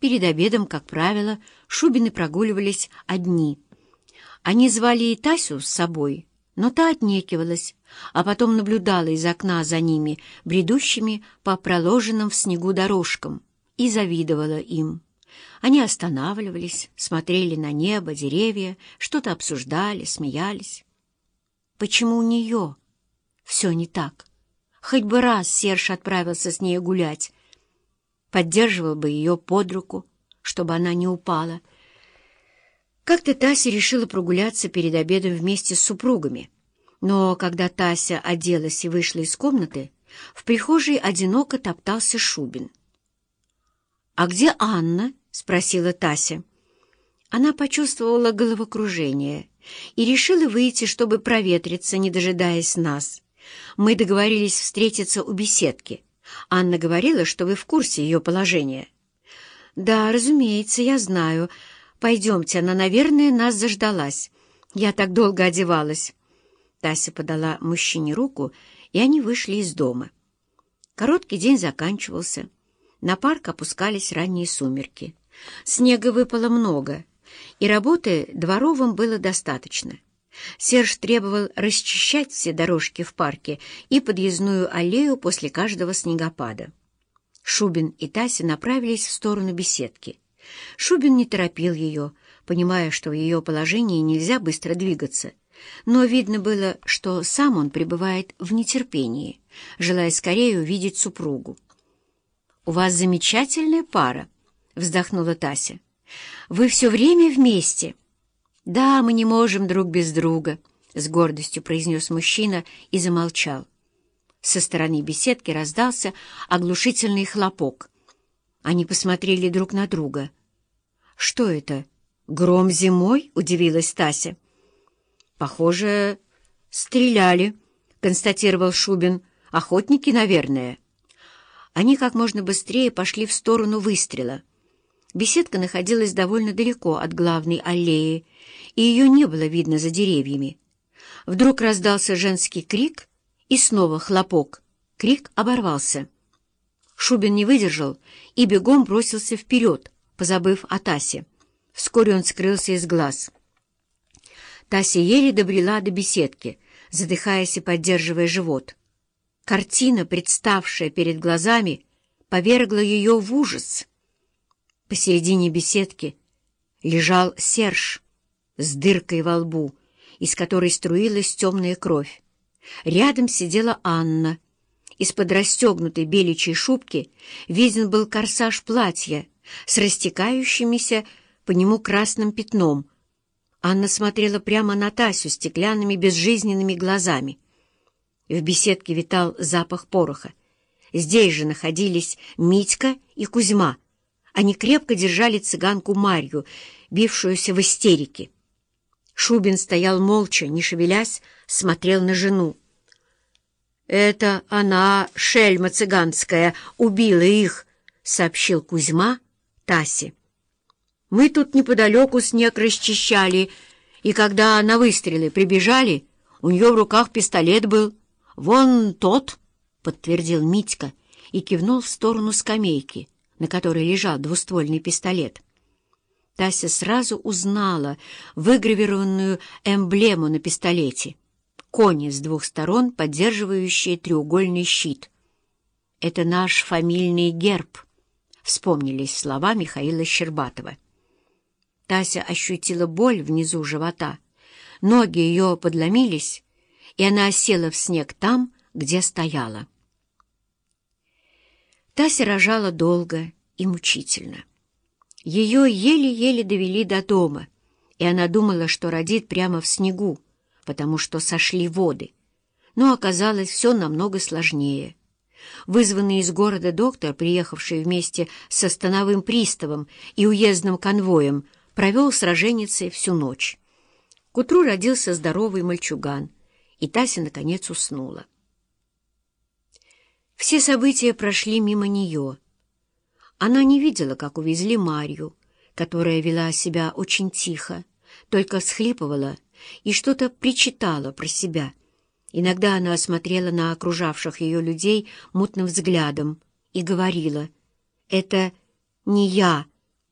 Перед обедом, как правило, Шубины прогуливались одни. Они звали и Тасю с собой, но та отнекивалась, а потом наблюдала из окна за ними, бредущими по проложенным в снегу дорожкам, и завидовала им. Они останавливались, смотрели на небо, деревья, что-то обсуждали, смеялись. Почему у нее все не так? Хоть бы раз Серж отправился с ней гулять, поддерживал бы ее под руку, чтобы она не упала. Как-то Тася решила прогуляться перед обедом вместе с супругами. Но когда Тася оделась и вышла из комнаты, в прихожей одиноко топтался Шубин. «А где Анна?» — спросила Тася. Она почувствовала головокружение и решила выйти, чтобы проветриться, не дожидаясь нас. Мы договорились встретиться у беседки — Анна говорила, что вы в курсе ее положения. Да, разумеется, я знаю. Пойдемте, она, наверное, нас заждалась. Я так долго одевалась. Тася подала мужчине руку, и они вышли из дома. Короткий день заканчивался. На парк опускались ранние сумерки. Снега выпало много, и работы дворовым было достаточно. Серж требовал расчищать все дорожки в парке и подъездную аллею после каждого снегопада. Шубин и Тася направились в сторону беседки. Шубин не торопил ее, понимая, что в ее положении нельзя быстро двигаться. Но видно было, что сам он пребывает в нетерпении, желая скорее увидеть супругу. «У вас замечательная пара», — вздохнула Тася. «Вы все время вместе». «Да, мы не можем друг без друга», — с гордостью произнес мужчина и замолчал. Со стороны беседки раздался оглушительный хлопок. Они посмотрели друг на друга. «Что это? Гром зимой?» — удивилась Тася. «Похоже, стреляли», — констатировал Шубин. «Охотники, наверное». Они как можно быстрее пошли в сторону выстрела. Беседка находилась довольно далеко от главной аллеи, и ее не было видно за деревьями. Вдруг раздался женский крик, и снова хлопок. Крик оборвался. Шубин не выдержал и бегом бросился вперед, позабыв о Тасе. Вскоре он скрылся из глаз. Тася еле добрела до беседки, задыхаясь и поддерживая живот. Картина, представшая перед глазами, повергла ее в ужас. Посередине беседки лежал Серж с дыркой во лбу, из которой струилась темная кровь. Рядом сидела Анна. Из-под расстегнутой беличьей шубки виден был корсаж платья с растекающимися по нему красным пятном. Анна смотрела прямо на Тасю стеклянными безжизненными глазами. В беседке витал запах пороха. Здесь же находились Митька и Кузьма. Они крепко держали цыганку Марью, бившуюся в истерике. Шубин стоял молча, не шевелясь, смотрел на жену. «Это она, шельма цыганская, убила их», — сообщил Кузьма Тасе. «Мы тут неподалеку снег расчищали, и когда на выстрелы прибежали, у нее в руках пистолет был. Вон тот», — подтвердил Митька и кивнул в сторону скамейки, на которой лежал двуствольный пистолет. Тася сразу узнала выгравированную эмблему на пистолете. Кони с двух сторон, поддерживающие треугольный щит. «Это наш фамильный герб», — вспомнились слова Михаила Щербатова. Тася ощутила боль внизу живота. Ноги ее подломились, и она осела в снег там, где стояла. Тася рожала долго и мучительно. Ее еле-еле довели до дома, и она думала, что родит прямо в снегу, потому что сошли воды. Но оказалось все намного сложнее. Вызванный из города доктор, приехавший вместе со становым приставом и уездным конвоем, провел с роженицей всю ночь. К утру родился здоровый мальчуган, и Тася, наконец, уснула. Все события прошли мимо нее — она не видела, как увезли Марью, которая вела себя очень тихо, только схлипывала и что-то причитала про себя. Иногда она осмотрела на окружавших ее людей мутным взглядом и говорила, «Это не я,